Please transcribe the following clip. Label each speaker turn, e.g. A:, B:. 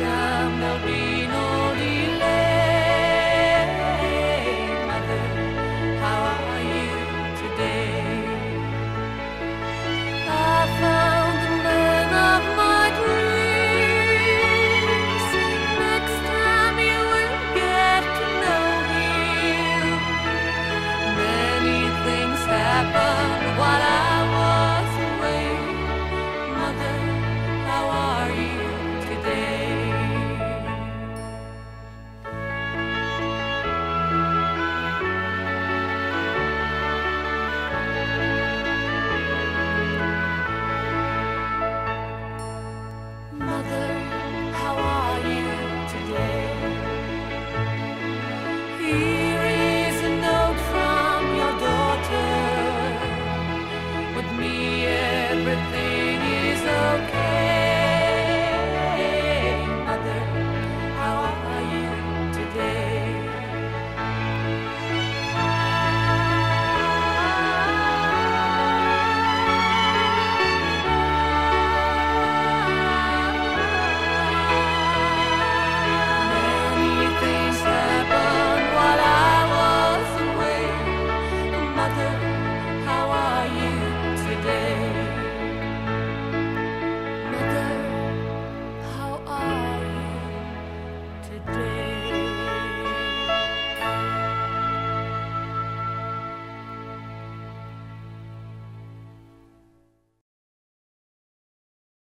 A: down. everything is okay.